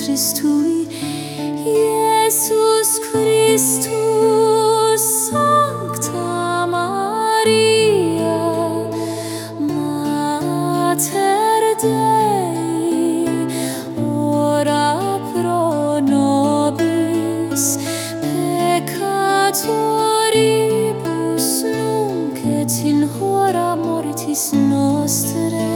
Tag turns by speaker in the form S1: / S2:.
S1: ventris tui Iesus Christus Sancta Maria Mater Dei ora pro nobis peccatoribus nunc et in hora mortis nostre.